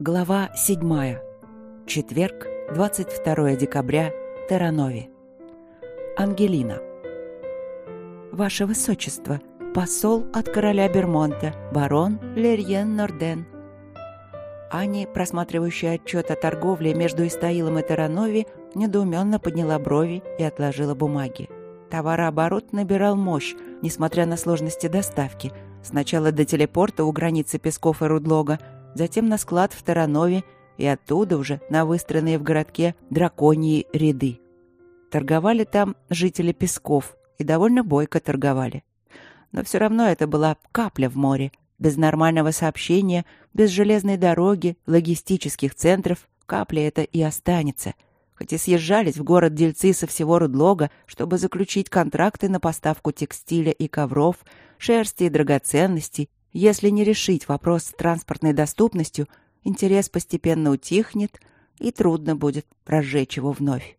Глава 7. Четверг, 22 декабря, Терранови. Ангелина. Ваше Высочество, посол от короля Бермонта, барон Лерьен Норден. Ани, просматривающая отчет о торговле между Истаилом и Терранови, недоуменно подняла брови и отложила бумаги. Товарооборот набирал мощь, несмотря на сложности доставки. Сначала до телепорта у границы Песков и Рудлога, затем на склад в Таранове и оттуда уже на выстроенные в городке драконьи ряды. Торговали там жители Песков и довольно бойко торговали. Но все равно это была капля в море. Без нормального сообщения, без железной дороги, логистических центров капля это и останется. Хоть и съезжались в город дельцы со всего Рудлога, чтобы заключить контракты на поставку текстиля и ковров, шерсти и драгоценностей, если не решить вопрос с транспортной доступностью, интерес постепенно утихнет, и трудно будет разжечь его вновь.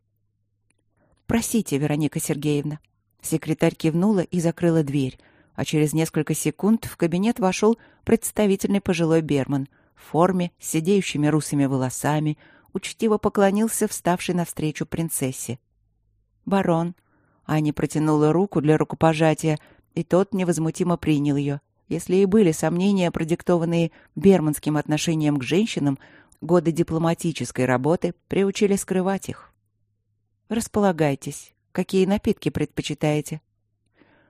«Просите, Вероника Сергеевна». Секретарь кивнула и закрыла дверь, а через несколько секунд в кабинет вошел представительный пожилой Берман в форме с сидеющими русыми волосами, учтиво поклонился вставшей навстречу принцессе. «Барон». Аня протянула руку для рукопожатия, и тот невозмутимо принял ее. Если и были сомнения, продиктованные берманским отношением к женщинам, годы дипломатической работы приучили скрывать их. «Располагайтесь. Какие напитки предпочитаете?»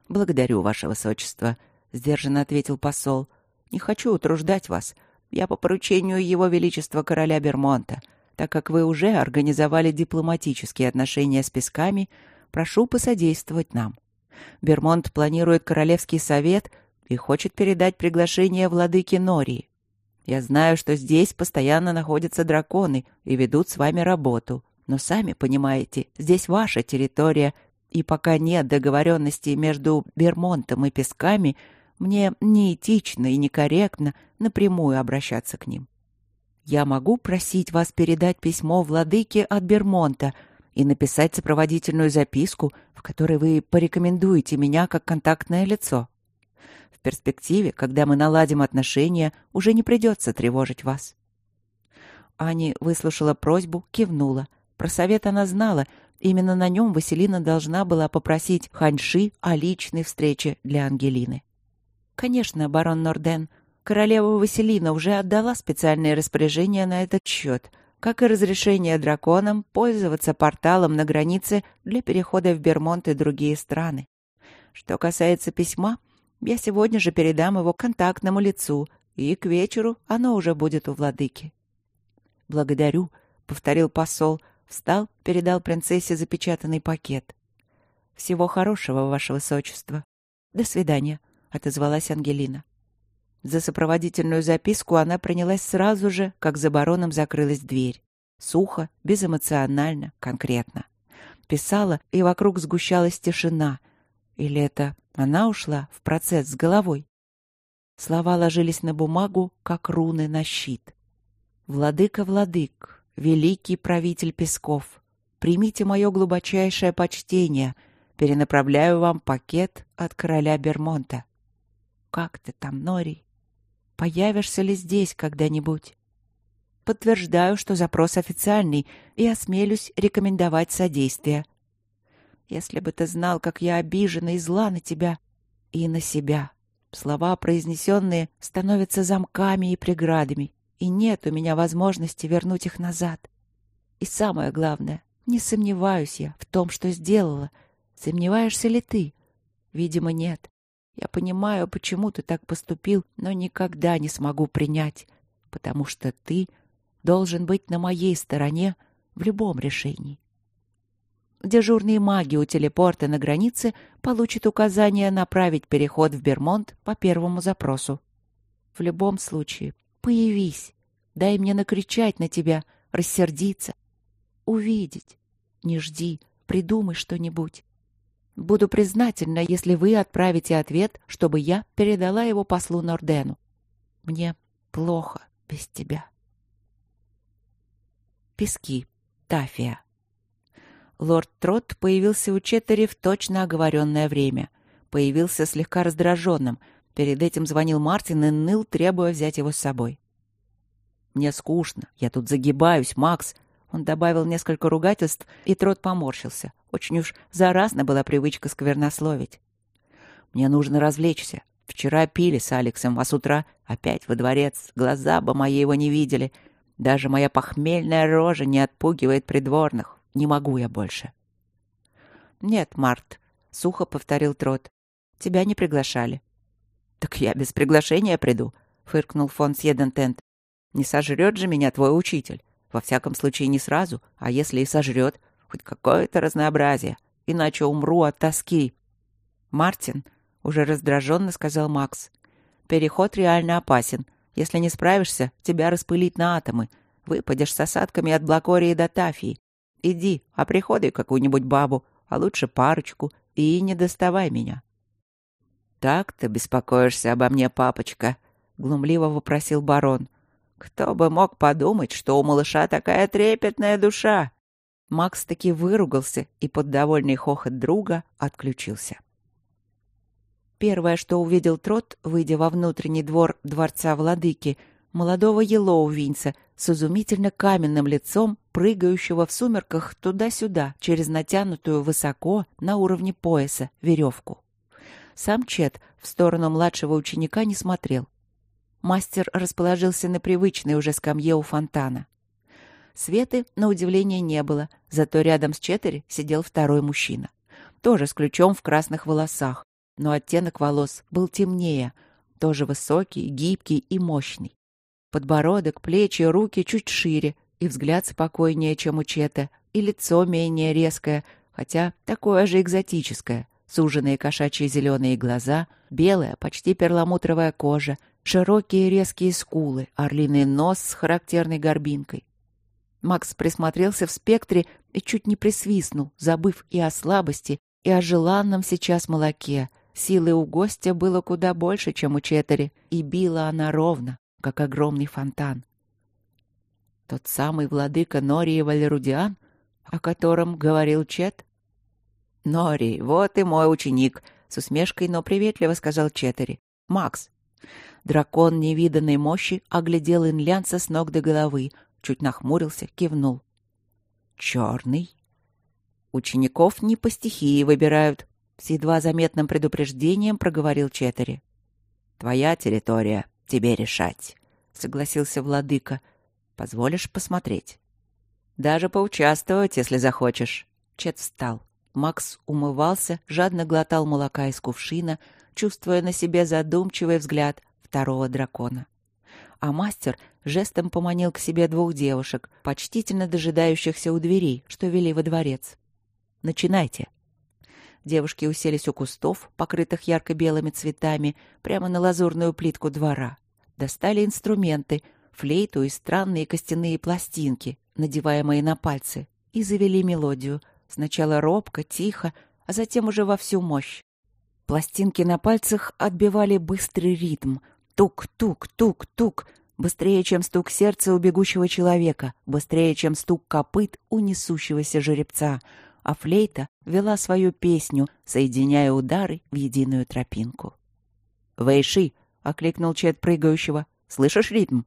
«Благодарю, ваше высочество», — сдержанно ответил посол. «Не хочу утруждать вас. Я по поручению его величества короля Бермонта. Так как вы уже организовали дипломатические отношения с Песками, прошу посодействовать нам. Бермонт планирует королевский совет — и хочет передать приглашение владыке Нории. Я знаю, что здесь постоянно находятся драконы и ведут с вами работу. Но сами понимаете, здесь ваша территория, и пока нет договоренности между Бермонтом и Песками, мне неэтично и некорректно напрямую обращаться к ним. Я могу просить вас передать письмо владыке от Бермонта и написать сопроводительную записку, в которой вы порекомендуете меня как контактное лицо. В перспективе, когда мы наладим отношения, уже не придется тревожить вас. Ани выслушала просьбу, кивнула. Про совет она знала. Именно на нем Василина должна была попросить Ханьши о личной встрече для Ангелины. «Конечно, барон Норден. Королева Василина уже отдала специальные распоряжения на этот счет, как и разрешение драконам пользоваться порталом на границе для перехода в Бермонт и другие страны. Что касается письма, я сегодня же передам его контактному лицу, и к вечеру оно уже будет у владыки. «Благодарю», — повторил посол, встал, передал принцессе запечатанный пакет. «Всего хорошего, ваше высочество». «До свидания», — отозвалась Ангелина. За сопроводительную записку она принялась сразу же, как за бароном закрылась дверь. Сухо, безэмоционально, конкретно. Писала, и вокруг сгущалась тишина. Или это она ушла в процесс с головой. Слова ложились на бумагу, как руны на щит. «Владыка, владык, великий правитель Песков, примите мое глубочайшее почтение, перенаправляю вам пакет от короля Бермонта. Как ты там, Нори? Появишься ли здесь когда-нибудь? Подтверждаю, что запрос официальный, и осмелюсь рекомендовать содействие. Если бы ты знал, как я обижена и зла на тебя и на себя. Слова, произнесенные, становятся замками и преградами, и нет у меня возможности вернуть их назад. И самое главное, не сомневаюсь я в том, что сделала. Сомневаешься ли ты? Видимо, нет. Я понимаю, почему ты так поступил, но никогда не смогу принять, потому что ты должен быть на моей стороне в любом решении. Дежурные маги у телепорта на границе получат указание направить переход в Бермонт по первому запросу. В любом случае, появись. Дай мне накричать на тебя, рассердиться. Увидеть. Не жди, придумай что-нибудь. Буду признательна, если вы отправите ответ, чтобы я передала его послу Нордену. Мне плохо без тебя. Пески. Тафия. Лорд Трот появился у Четтери в точно оговоренное время. Появился слегка раздраженным. Перед этим звонил Мартин и ныл, требуя взять его с собой. Мне скучно. Я тут загибаюсь, Макс. Он добавил несколько ругательств, и Трот поморщился. Очень уж заразна была привычка сквернословить. Мне нужно развлечься. Вчера пили с Алексом, а с утра опять во дворец. Глаза бы мои его не видели. Даже моя похмельная рожа не отпугивает придворных. Не могу я больше. Нет, Март, — сухо повторил Трот. Тебя не приглашали. Так я без приглашения приду, — фыркнул фон Сьедентент. Не сожрет же меня твой учитель. Во всяком случае, не сразу, а если и сожрет, хоть какое-то разнообразие, иначе умру от тоски. Мартин, уже раздраженно сказал Макс, переход реально опасен. Если не справишься, тебя распылить на атомы. Выпадешь с осадками от Блакории до Тафии. Иди, а приходи какую-нибудь бабу, а лучше парочку, и не доставай меня. «Так ты беспокоишься обо мне, папочка?» — глумливо вопросил барон. «Кто бы мог подумать, что у малыша такая трепетная душа?» Макс таки выругался и под довольный хохот друга отключился. Первое, что увидел Трот, выйдя во внутренний двор дворца владыки, молодого Елоувинца с изумительно каменным лицом, прыгающего в сумерках туда-сюда через натянутую высоко на уровне пояса веревку. Сам Чет в сторону младшего ученика не смотрел. Мастер расположился на привычной уже скамье у фонтана. Светы, на удивление, не было, зато рядом с Четери сидел второй мужчина. Тоже с ключом в красных волосах, но оттенок волос был темнее, тоже высокий, гибкий и мощный. Подбородок, плечи, руки чуть шире, и взгляд спокойнее, чем у Чета, и лицо менее резкое, хотя такое же экзотическое. Суженные кошачьи зеленые глаза, белая, почти перламутровая кожа, широкие резкие скулы, орлиный нос с характерной горбинкой. Макс присмотрелся в спектре и чуть не присвистнул, забыв и о слабости, и о желанном сейчас молоке. Силы у гостя было куда больше, чем у Четери, и била она ровно, как огромный фонтан. Тот самый владыка Нории Валерудиан, о котором говорил Чет? «Нори, вот и мой ученик», — с усмешкой, но приветливо сказал Четери. «Макс». Дракон невиданной мощи оглядел инлянца с ног до головы, чуть нахмурился, кивнул. «Черный?» «Учеников не по стихии выбирают», — с едва заметным предупреждением проговорил Четери. «Твоя территория, тебе решать», — согласился владыка. «Позволишь посмотреть?» «Даже поучаствовать, если захочешь». Чет встал. Макс умывался, жадно глотал молока из кувшина, чувствуя на себе задумчивый взгляд второго дракона. А мастер жестом поманил к себе двух девушек, почтительно дожидающихся у дверей, что вели во дворец. «Начинайте». Девушки уселись у кустов, покрытых ярко-белыми цветами, прямо на лазурную плитку двора. Достали инструменты, флейту и странные костяные пластинки, надеваемые на пальцы, и завели мелодию — Сначала робко, тихо, а затем уже во всю мощь. Пластинки на пальцах отбивали быстрый ритм. Тук-тук-тук-тук. Быстрее, чем стук сердца у бегущего человека, быстрее, чем стук копыт у несущегося жеребца. А флейта вела свою песню, соединяя удары в единую тропинку. «Вэйши!» — окликнул Чет прыгающего. «Слышишь ритм?»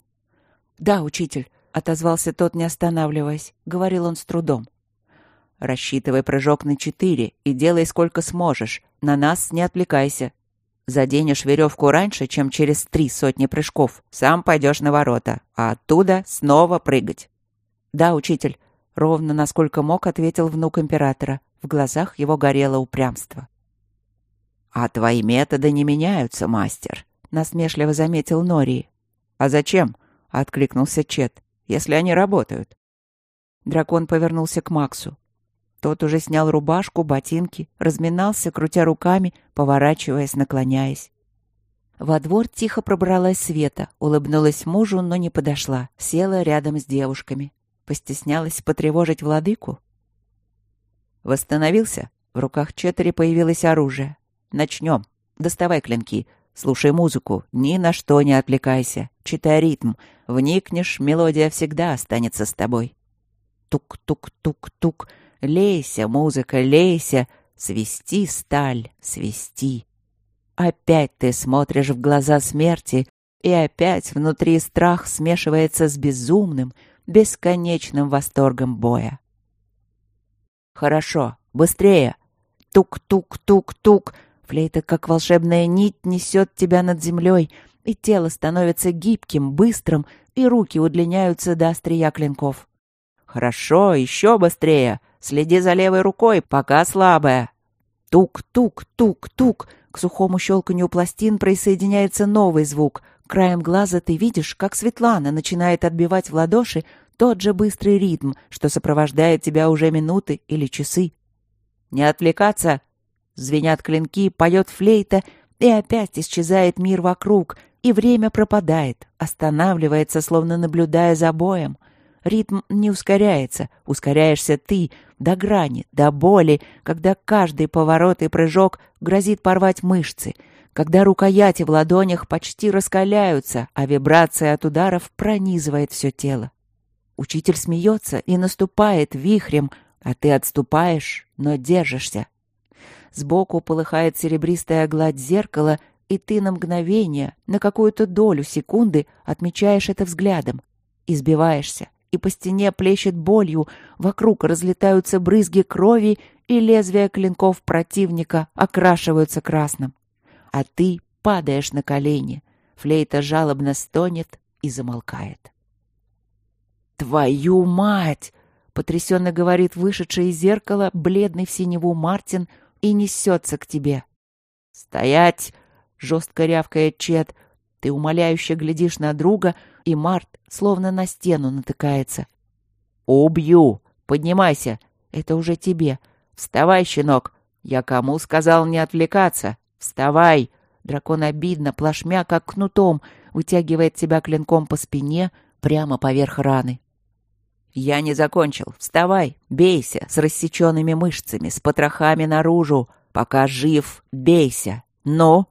«Да, учитель», — отозвался тот, не останавливаясь. Говорил он с трудом. Рассчитывай прыжок на четыре и делай сколько сможешь. На нас не отвлекайся. Заденешь веревку раньше, чем через три сотни прыжков. Сам пойдешь на ворота, а оттуда снова прыгать. Да, учитель, ровно насколько мог, ответил внук императора. В глазах его горело упрямство. А твои методы не меняются, мастер, насмешливо заметил Нори. А зачем? откликнулся Чет. Если они работают. Дракон повернулся к Максу. Тот уже снял рубашку, ботинки, разминался, крутя руками, поворачиваясь, наклоняясь. Во двор тихо пробралась Света, улыбнулась мужу, но не подошла, села рядом с девушками. Постеснялась потревожить владыку. Восстановился. В руках Четыре появилось оружие. Начнем. Доставай клинки. Слушай музыку. Ни на что не отвлекайся. Читай ритм. Вникнешь, мелодия всегда останется с тобой. Тук-тук-тук-тук. Лейся, музыка, лейся, свисти, сталь, свисти. Опять ты смотришь в глаза смерти, И опять внутри страх смешивается с безумным, бесконечным восторгом боя. «Хорошо, быстрее!» Тук-тук-тук-тук. Флейта, как волшебная нить, несет тебя над землей, и тело становится гибким, быстрым, и руки удлиняются до острия клинков. «Хорошо, еще быстрее! Следи за левой рукой, пока слабая!» Тук-тук-тук-тук. К сухому щелканью пластин присоединяется новый звук. Краем глаза ты видишь, как Светлана начинает отбивать в ладоши тот же быстрый ритм, что сопровождает тебя уже минуты или часы. «Не отвлекаться!» Звенят клинки, поет флейта, и опять исчезает мир вокруг, и время пропадает, останавливается, словно наблюдая за боем. Ритм не ускоряется, ускоряешься ты, до грани, до боли, когда каждый поворот и прыжок грозит порвать мышцы, когда рукояти в ладонях почти раскаляются, а вибрация от ударов пронизывает все тело. Учитель смеется и наступает вихрем, а ты отступаешь, но держишься. Сбоку полыхает серебристая гладь зеркала, и ты на мгновение, на какую-то долю секунды отмечаешь это взглядом. Избиваешься, и по стене плещет болью, вокруг разлетаются брызги крови, и лезвия клинков противника окрашиваются красным. А ты падаешь на колени. Флейта жалобно стонет и замолкает. «Твою мать!» — потрясенно говорит вышедший из зеркала, бледный в синеву Мартин, и несется к тебе. «Стоять!» — жестко рявкает Чет. Ты умоляюще глядишь на друга, и Март словно на стену натыкается. «Убью! Поднимайся! Это уже тебе! Вставай, щенок! Я кому сказал не отвлекаться? Вставай!» Дракон обидно, плашмя, как кнутом, вытягивает тебя клинком по спине прямо поверх раны. «Я не закончил. Вставай, бейся с рассеченными мышцами, с потрохами наружу. Пока жив, бейся. Но...»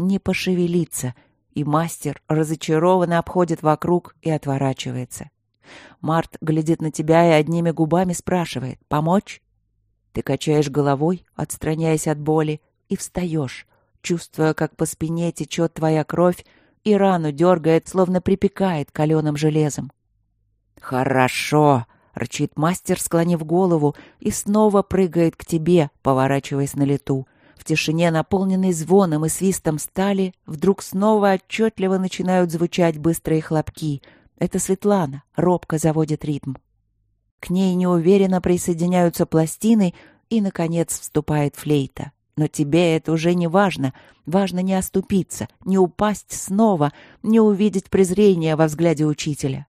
Не пошевелиться, и мастер разочарованно обходит вокруг и отворачивается. Март глядит на тебя и одними губами спрашивает «Помочь?». Ты качаешь головой, отстраняясь от боли, и встаешь, чувствуя, как по спине течет твоя кровь, и рану дергает, словно припекает каленым железом. «Хорошо!» — рычит мастер, склонив голову, и снова прыгает к тебе, поворачиваясь на лету. В тишине, наполненной звоном и свистом стали, вдруг снова отчетливо начинают звучать быстрые хлопки. Это Светлана робко заводит ритм. К ней неуверенно присоединяются пластины, и, наконец, вступает флейта. Но тебе это уже не важно. Важно не оступиться, не упасть снова, не увидеть презрения во взгляде учителя.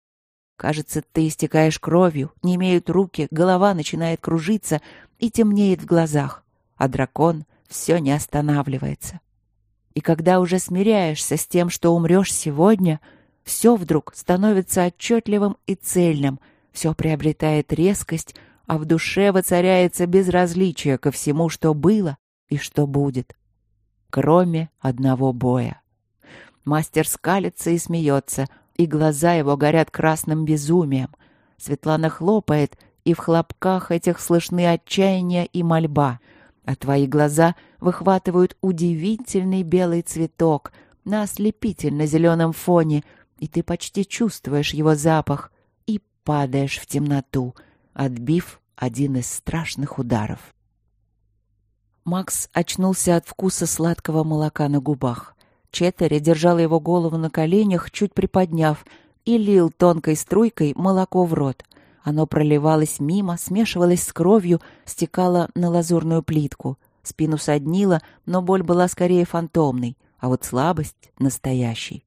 Кажется, ты истекаешь кровью, не имеют руки, голова начинает кружиться и темнеет в глазах, а дракон все не останавливается. И когда уже смиряешься с тем, что умрешь сегодня, все вдруг становится отчетливым и цельным, все приобретает резкость, а в душе воцаряется безразличие ко всему, что было и что будет. Кроме одного боя. Мастер скалится и смеется — и глаза его горят красным безумием. Светлана хлопает, и в хлопках этих слышны отчаяние и мольба. А твои глаза выхватывают удивительный белый цветок на ослепительно-зеленом фоне, и ты почти чувствуешь его запах и падаешь в темноту, отбив один из страшных ударов. Макс очнулся от вкуса сладкого молока на губах. Четтери держал его голову на коленях, чуть приподняв, и лил тонкой струйкой молоко в рот. Оно проливалось мимо, смешивалось с кровью, стекало на лазурную плитку. Спину соднило, но боль была скорее фантомной, а вот слабость — настоящей.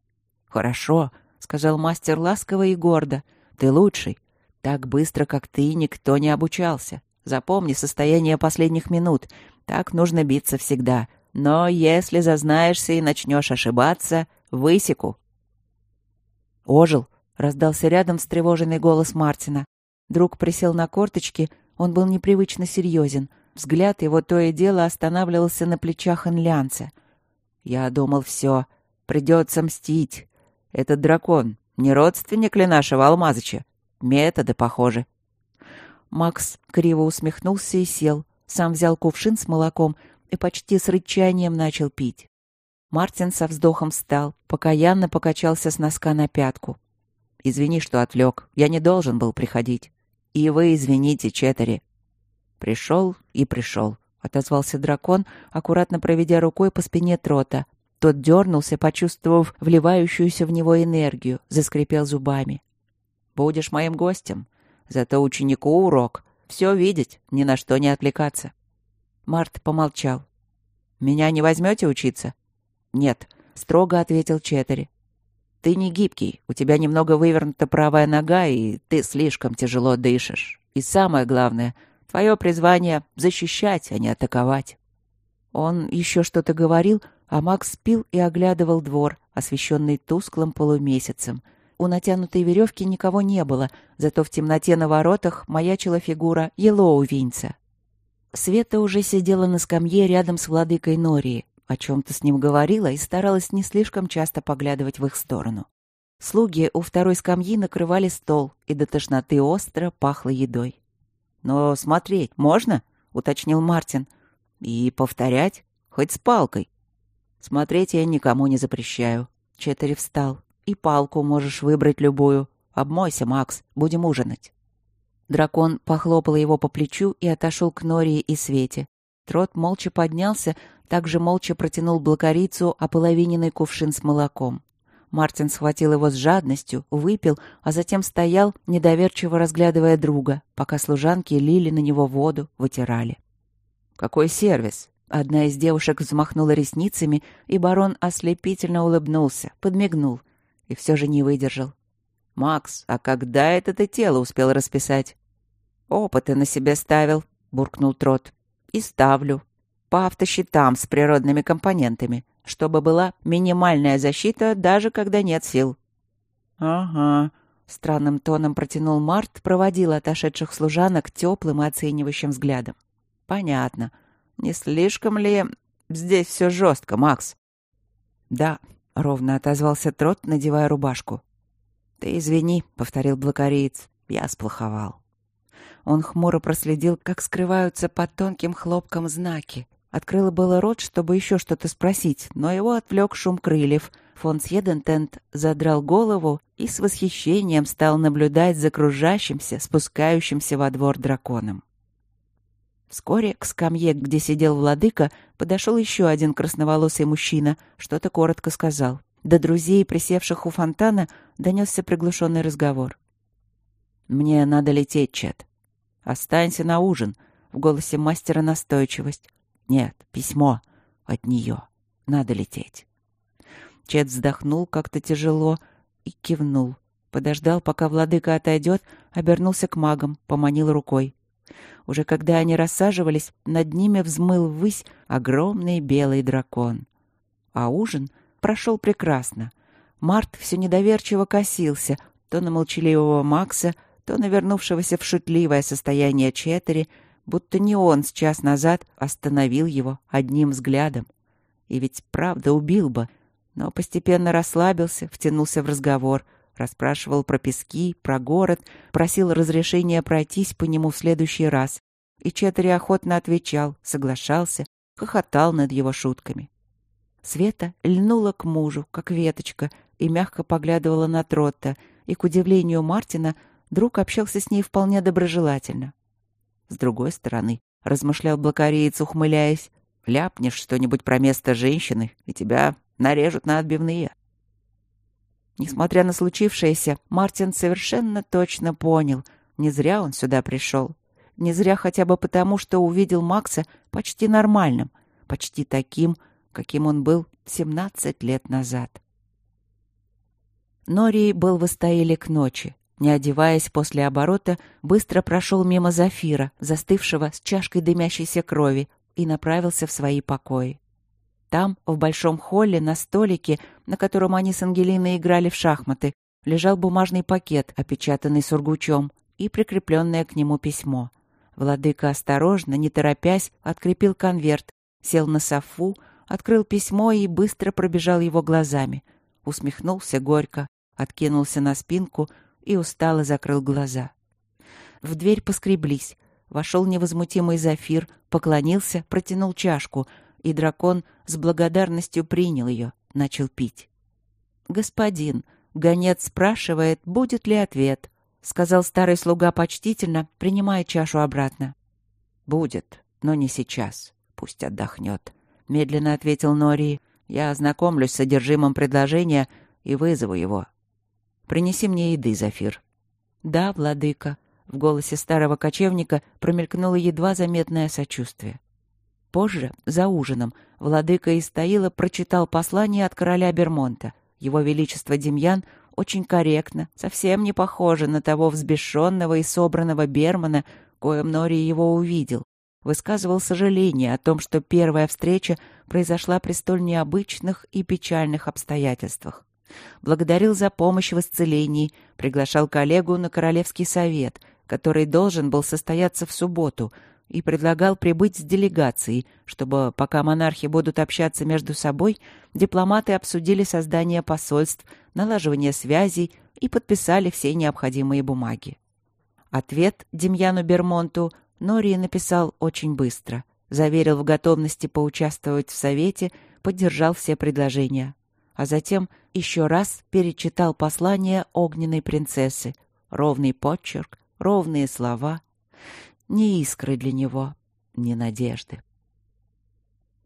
«Хорошо», — сказал мастер ласково и гордо. «Ты лучший. Так быстро, как ты, никто не обучался. Запомни состояние последних минут. Так нужно биться всегда. Но если зазнаешься и начнешь ошибаться, высеку. Ожил, раздался рядом встревоженный голос Мартина. Друг присел на корточки, он был непривычно серьезен. Взгляд его то и дело останавливался на плечах инлянца. Я думал, все, придется мстить. Этот дракон не родственник ли нашего Алмазыча? Методы похожи. Макс криво усмехнулся и сел. Сам взял кувшин с молоком и почти с рычанием начал пить. Мартин со вздохом встал, покаянно покачался с носка на пятку. «Извини, что отвлек. Я не должен был приходить. И вы извините, Четери». «Пришел и пришел», — отозвался дракон, аккуратно проведя рукой по спине Трота. Тот дернулся, почувствовав вливающуюся в него энергию, заскрипел зубами. «Будешь моим гостем. Зато ученику урок. Все видеть, ни на что не отвлекаться». Март помолчал. «Меня не возьмете учиться?» «Нет», — строго ответил Четери. «Ты не гибкий, у тебя немного вывернута правая нога, и ты слишком тяжело дышишь. И самое главное, твое призвание — защищать, а не атаковать». Он еще что-то говорил, а Макс спил и оглядывал двор, освещенный тусклым полумесяцем. У натянутой веревки никого не было, зато в темноте на воротах маячила фигура Елоу Винца. Света уже сидела на скамье рядом с владыкой Нории, о чем-то с ним говорила и старалась не слишком часто поглядывать в их сторону. Слуги у второй скамьи накрывали стол, и до тошноты остро пахло едой. «Но смотреть можно?» — уточнил Мартин. «И повторять? Хоть с палкой?» «Смотреть я никому не запрещаю». Четери встал. «И палку можешь выбрать любую. Обмойся, Макс, будем ужинать». Дракон похлопал его по плечу и отошел к Нории и Свете. Трот молча поднялся, также молча протянул блокарицу ополовиненный кувшин с молоком. Мартин схватил его с жадностью, выпил, а затем стоял, недоверчиво разглядывая друга, пока служанки лили на него воду, вытирали. «Какой сервис!» Одна из девушек взмахнула ресницами, и барон ослепительно улыбнулся, подмигнул и все же не выдержал. «Макс, а когда это ты тело успел расписать?» «Опыты на себе ставил», — буркнул Трот. «И ставлю. По автосчетам с природными компонентами, чтобы была минимальная защита, даже когда нет сил». «Ага», — странным тоном протянул Март, проводил отошедших служанок теплым и оценивающим взглядом. «Понятно. Не слишком ли здесь все жестко, Макс?» «Да», — ровно отозвался Трот, надевая рубашку. «Ты извини», — повторил блокариец. «Я сплоховал». Он хмуро проследил, как скрываются под тонким хлопком знаки. Открыл было рот, чтобы еще что-то спросить, но его отвлек шум крыльев. Фон Сьедентент задрал голову и с восхищением стал наблюдать за кружащимся, спускающимся во двор драконом. Вскоре к скамье, где сидел владыка, подошел еще один красноволосый мужчина, что-то коротко сказал. До друзей, присевших у фонтана, донесся приглушенный разговор. «Мне надо лететь, Чет. Останься на ужин. В голосе мастера настойчивость. Нет, письмо от нее. Надо лететь. Чет вздохнул как-то тяжело и кивнул. Подождал, пока владыка отойдет, обернулся к магам, поманил рукой. Уже когда они рассаживались, над ними взмыл ввысь огромный белый дракон. А ужин прошел прекрасно. Март все недоверчиво косился то на молчаливого Макса, то на вернувшегося в шутливое состояние Четери, будто не он с час назад остановил его одним взглядом. И ведь правда убил бы, но постепенно расслабился, втянулся в разговор, расспрашивал про пески, про город, просил разрешения пройтись по нему в следующий раз. И Четери охотно отвечал, соглашался, хохотал над его шутками. Света льнула к мужу, как веточка, и мягко поглядывала на Тротта, и, к удивлению Мартина, друг общался с ней вполне доброжелательно. С другой стороны, размышлял блокареец, ухмыляясь, ляпнешь что-нибудь про место женщины, и тебя нарежут на отбивные. Несмотря на случившееся, Мартин совершенно точно понял, не зря он сюда пришел. Не зря хотя бы потому, что увидел Макса почти нормальным, почти таким, каким он был 17 лет назад. Нори был в к ночи. Не одеваясь после оборота, быстро прошел мимо Зафира, застывшего с чашкой дымящейся крови, и направился в свои покои. Там, в большом холле, на столике, на котором они с Ангелиной играли в шахматы, лежал бумажный пакет, опечатанный сургучом, и прикрепленное к нему письмо. Владыка осторожно, не торопясь, открепил конверт, сел на софу, открыл письмо и быстро пробежал его глазами. Усмехнулся горько, откинулся на спинку и устало закрыл глаза. В дверь поскреблись. Вошел невозмутимый Зафир, поклонился, протянул чашку, и дракон с благодарностью принял ее, начал пить. «Господин, гонец спрашивает, будет ли ответ», — сказал старый слуга почтительно, принимая чашу обратно. «Будет, но не сейчас. Пусть отдохнет», — медленно ответил Нори. «Я ознакомлюсь с содержимым предложения и вызову его. Принеси мне еды, Зафир». «Да, владыка», — в голосе старого кочевника промелькнуло едва заметное сочувствие. Позже, за ужином, владыка Истаила прочитал послание от короля Бермонта. Его Величество Демьян очень корректно, совсем не похоже на того взбешенного и собранного Бермана, коем Нори его увидел. Высказывал сожаление о том, что первая встреча произошла при столь необычных и печальных обстоятельствах. Благодарил за помощь в исцелении, приглашал коллегу на Королевский совет, который должен был состояться в субботу — и предлагал прибыть с делегацией, чтобы, пока монархи будут общаться между собой, дипломаты обсудили создание посольств, налаживание связей и подписали все необходимые бумаги. Ответ Демьяну Бермонту Нори написал очень быстро. Заверил в готовности поучаствовать в совете, поддержал все предложения. А затем еще раз перечитал послание огненной принцессы. Ровный почерк, ровные слова — ни искры для него, ни надежды.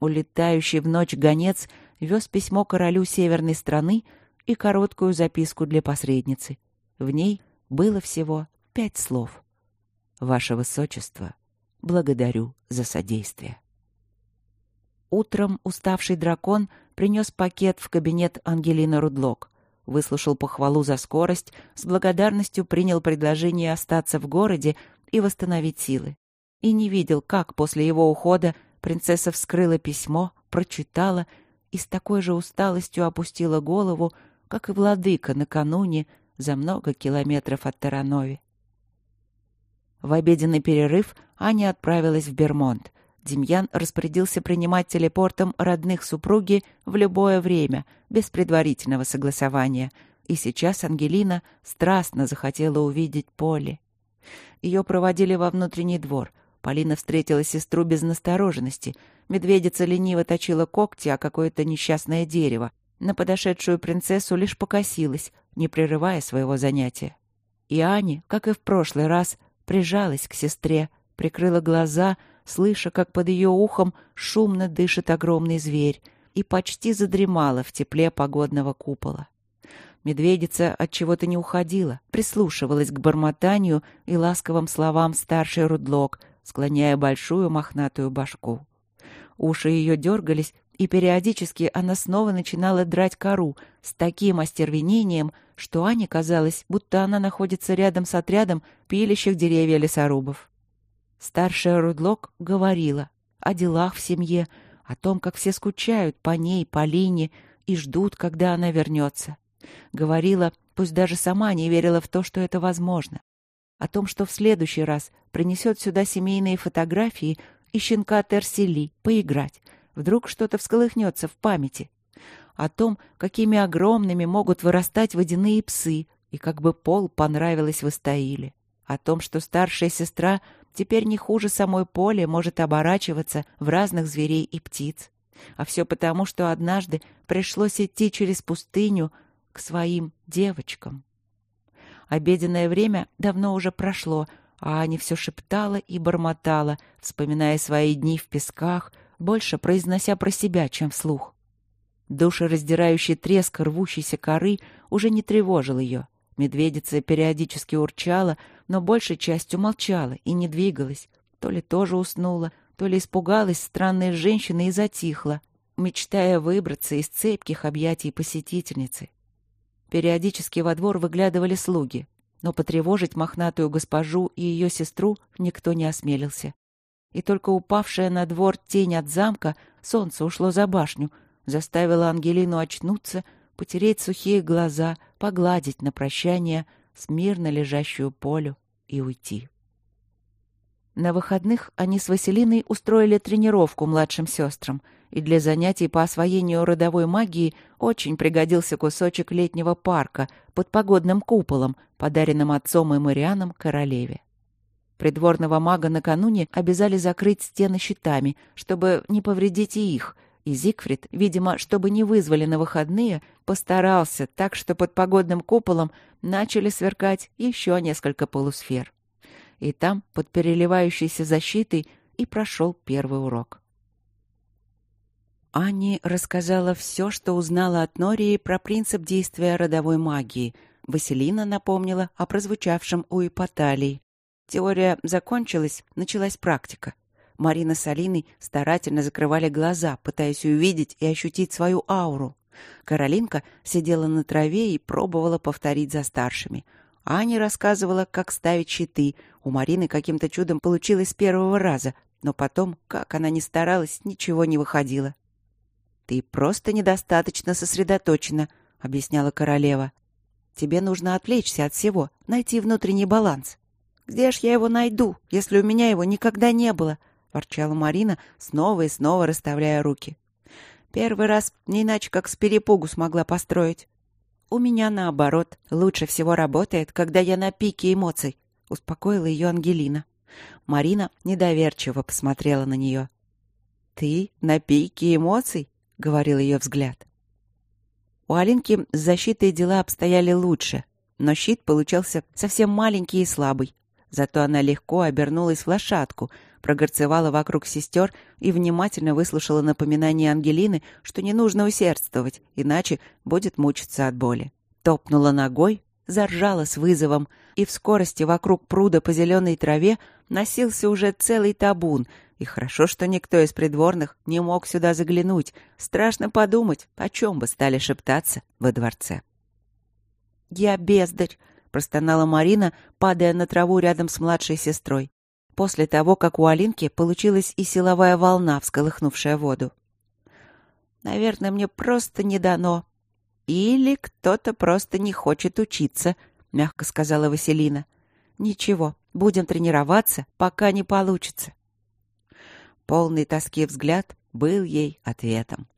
Улетающий в ночь гонец вез письмо королю северной страны и короткую записку для посредницы. В ней было всего пять слов. «Ваше Высочество, благодарю за содействие». Утром уставший дракон принес пакет в кабинет Ангелины Рудлок, выслушал похвалу за скорость, с благодарностью принял предложение остаться в городе и восстановить силы. И не видел, как после его ухода принцесса вскрыла письмо, прочитала и с такой же усталостью опустила голову, как и владыка накануне за много километров от Таранови. В обеденный перерыв Аня отправилась в Бермонт. Демьян распорядился принимать телепортом родных супруги в любое время, без предварительного согласования. И сейчас Ангелина страстно захотела увидеть Поле. Ее проводили во внутренний двор. Полина встретила сестру без настороженности. Медведица лениво точила когти о какое-то несчастное дерево. На подошедшую принцессу лишь покосилась, не прерывая своего занятия. И Аня, как и в прошлый раз, прижалась к сестре, прикрыла глаза, слыша, как под ее ухом шумно дышит огромный зверь, и почти задремала в тепле погодного купола. Медведица от чего-то не уходила, прислушивалась к бормотанию и ласковым словам старшей Рудлок, склоняя большую мохнатую башку. Уши ее дергались, и периодически она снова начинала драть кору с таким остервенением, что Ане казалось, будто она находится рядом с отрядом пилящих деревья лесорубов. Старшая Рудлок говорила о делах в семье, о том, как все скучают по ней, по Лине, и ждут, когда она вернется. Говорила, пусть даже сама не верила в то, что это возможно. О том, что в следующий раз принесет сюда семейные фотографии и щенка Терсели поиграть. Вдруг что-то всколыхнется в памяти. О том, какими огромными могут вырастать водяные псы, и как бы пол понравилось в Истаиле. О том, что старшая сестра теперь не хуже самой Поли может оборачиваться в разных зверей и птиц. А все потому, что однажды пришлось идти через пустыню к своим девочкам. Обеденное время давно уже прошло, а Аня все шептала и бормотала, вспоминая свои дни в песках, больше произнося про себя, чем вслух. Душераздирающий треск рвущейся коры уже не тревожил ее. Медведица периодически урчала, но большей частью молчала и не двигалась. То ли тоже уснула, то ли испугалась странной женщины и затихла, мечтая выбраться из цепких объятий посетительницы. Периодически во двор выглядывали слуги, но потревожить мохнатую госпожу и ее сестру никто не осмелился. И только упавшая на двор тень от замка, солнце ушло за башню, заставило Ангелину очнуться, потереть сухие глаза, погладить на прощание смирно лежащую полю и уйти. На выходных они с Василиной устроили тренировку младшим сестрам — и для занятий по освоению родовой магии очень пригодился кусочек летнего парка под погодным куполом, подаренным отцом и Марианом королеве. Придворного мага накануне обязали закрыть стены щитами, чтобы не повредить и их, и Зигфрид, видимо, чтобы не вызвали на выходные, постарался так, что под погодным куполом начали сверкать еще несколько полусфер. И там, под переливающейся защитой, и прошел первый урок. Ани рассказала все, что узнала от Нории про принцип действия родовой магии. Василина напомнила о прозвучавшем у Ипоталии. Теория закончилась, началась практика. Марина с Алиной старательно закрывали глаза, пытаясь увидеть и ощутить свою ауру. Каролинка сидела на траве и пробовала повторить за старшими. Аня рассказывала, как ставить щиты. У Марины каким-то чудом получилось с первого раза, но потом, как она ни старалась, ничего не выходило. «Ты просто недостаточно сосредоточена», — объясняла королева. «Тебе нужно отвлечься от всего, найти внутренний баланс». «Где ж я его найду, если у меня его никогда не было?» — ворчала Марина, снова и снова расставляя руки. «Первый раз не иначе как с перепугу смогла построить. У меня, наоборот, лучше всего работает, когда я на пике эмоций», — успокоила ее Ангелина. Марина недоверчиво посмотрела на нее. «Ты на пике эмоций?» — говорил ее взгляд. У Алинки с защитой дела обстояли лучше, но щит получался совсем маленький и слабый. Зато она легко обернулась в лошадку, прогорцевала вокруг сестер и внимательно выслушала напоминание Ангелины, что не нужно усердствовать, иначе будет мучиться от боли. Топнула ногой, заржала с вызовом, и в скорости вокруг пруда по зеленой траве носился уже целый табун, и хорошо, что никто из придворных не мог сюда заглянуть. Страшно подумать, о чем бы стали шептаться во дворце. «Я бездарь!» — простонала Марина, падая на траву рядом с младшей сестрой. После того, как у Алинки получилась и силовая волна, всколыхнувшая воду. «Наверное, мне просто не дано. Или кто-то просто не хочет учиться», — мягко сказала Василина. «Ничего, будем тренироваться, пока не получится». Полный тоски взгляд был ей ответом.